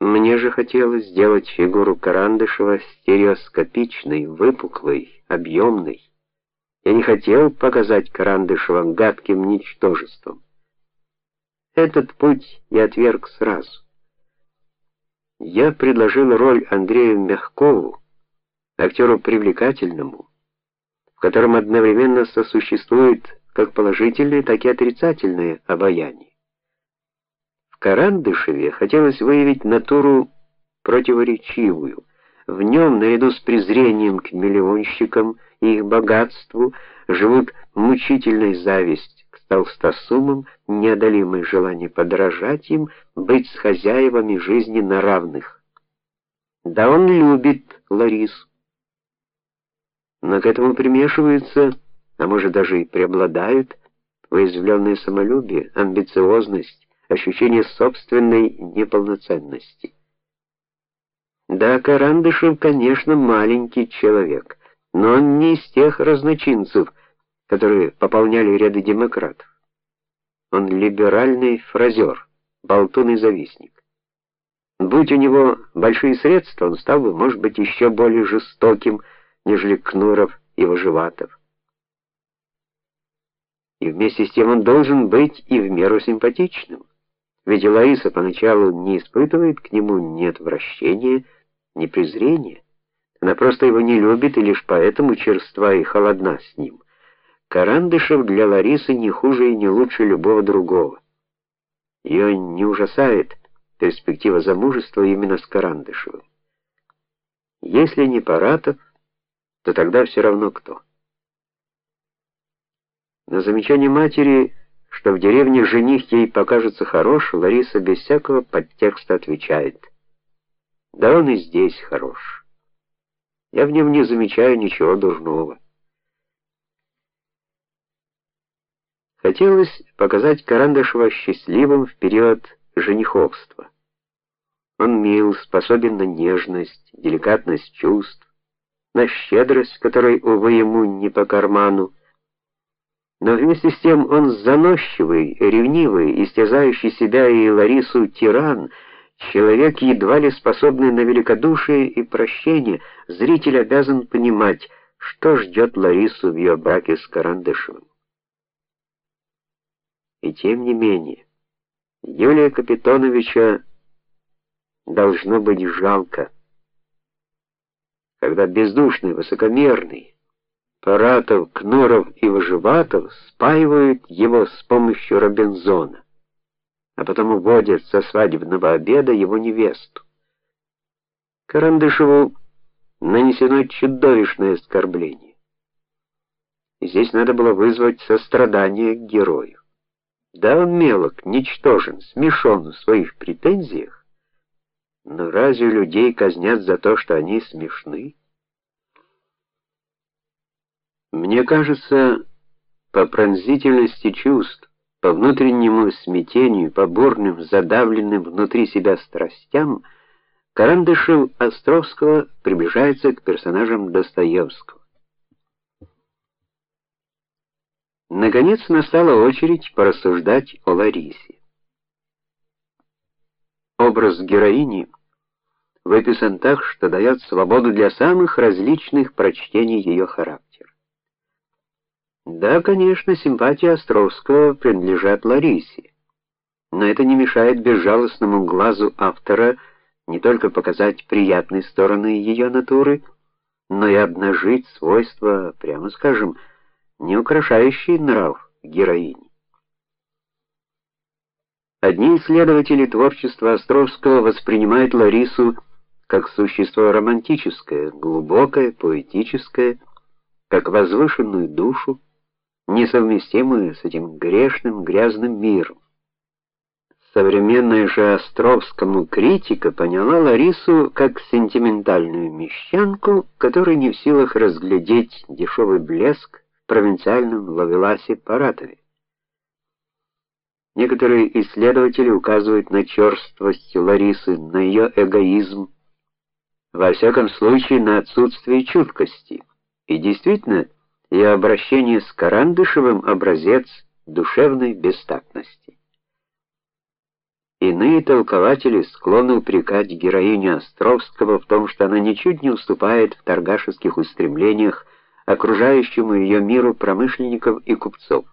Мне же хотелось сделать фигуру Карандышева стереоскопичной, выпуклой, объемной. Я не хотел показать Карандышева гадким ничтожеством. Этот путь я отверг сразу. Я предложил роль Андрею Мягкову, актеру привлекательному, в котором одновременно сосуществует как положительное, так и отрицательное обаяние. Карандышеве хотелось выявить натуру противоречивую. В нем, наряду с презрением к миллионщикам и их богатству, живут мучительная зависть к толстосумам, неодолимое желание подражать им, быть с хозяевами жизни на равных. Да он любит Ларису. Но к этому примешиваются, а может даже и преобладают, уязвленное самолюбие, амбициозность, ощущение собственной неполноценности. Да, Карандышев, конечно, маленький человек, но он не из тех разночинцев, которые пополняли ряды демократов. Он либеральный фразер, болтун и завистник. Будь у него большие средства, он стал бы, может быть, еще более жестоким, нежели Кнуров и Выживатов. И вместе с тем он должен быть и в меру симпатичным. Ведь Лариса поначалу не испытывает к нему ни отвращения, ни презрения. Она просто его не любит и лишь поэтому черства и холодна с ним. Карандышев для Ларисы не хуже и не лучше любого другого. Ее не ужасает перспектива замужества именно с Карандышевым. Если не Паратов, то тогда все равно кто. На замечание матери что в деревне жених ей покажется хорош, Лариса без всякого подтекста отвечает: "Да он и здесь хорош. Я в нем не замечаю ничего дурного". Хотелось показать Карандашева счастливым в период жениховства. Он мил, способен на нежность, деликатность чувств, на щедрость, которой увы ему не по карману но вместе с тем он заносчивый, ревнивый, истязающий себя и Ларису тиран, человек едва ли способный на великодушие и прощение. Зритель обязан понимать, что ждет Ларису в ее браке с Карандышевым. И тем не менее, Юлия Капитоновича должно быть жалко, когда бездушный, высокомерный, Паратов, Кнуров и Выживатов спаивают его с помощью Робинзона, а потом уводят со свадебного обеда его невесту. Карандышеву нанесено чудовищное оскорбление. И здесь надо было вызвать сострадание к герою. Да, он мелок, ничтожен, смешон в своих претензиях, но разве людей казнят за то, что они смешны? Мне кажется, по пронзительности чувств, по внутреннему смятению, по бурным, задавленным внутри себя страстям, Карандышев Островского приближается к персонажам Достоевского. Наконец настала очередь порассуждать о Ларисе. Образ героини выписан так, что дает свободу для самых различных прочтений ее характера. Да, конечно, симпатии Островского принадлежат Ларисе. Но это не мешает безжалостному глазу автора не только показать приятные стороны ее натуры, но и обнажить свойства, прямо скажем, не украшающие нрав героини. Одни исследователи творчества Островского воспринимают Ларису как существо романтическое, глубокое, поэтическое, как возвышенную душу, несовместимую с этим грешным, грязным миром. Современная же Островскому критика поняла Ларису как сентиментальную мещанку, которая не в силах разглядеть дешевый блеск в провинциальном ловеласе Паратове. Некоторые исследователи указывают на черствость Ларисы, на ее эгоизм, во всяком случае на отсутствие чуткости. И действительно, и обращение с Карандышевым образец душевной бестактности. Иные толкователи склонны упрекать героиню Островского в том, что она ничуть не уступает в торгашеских устремлениях окружающему ее миру промышленников и купцов.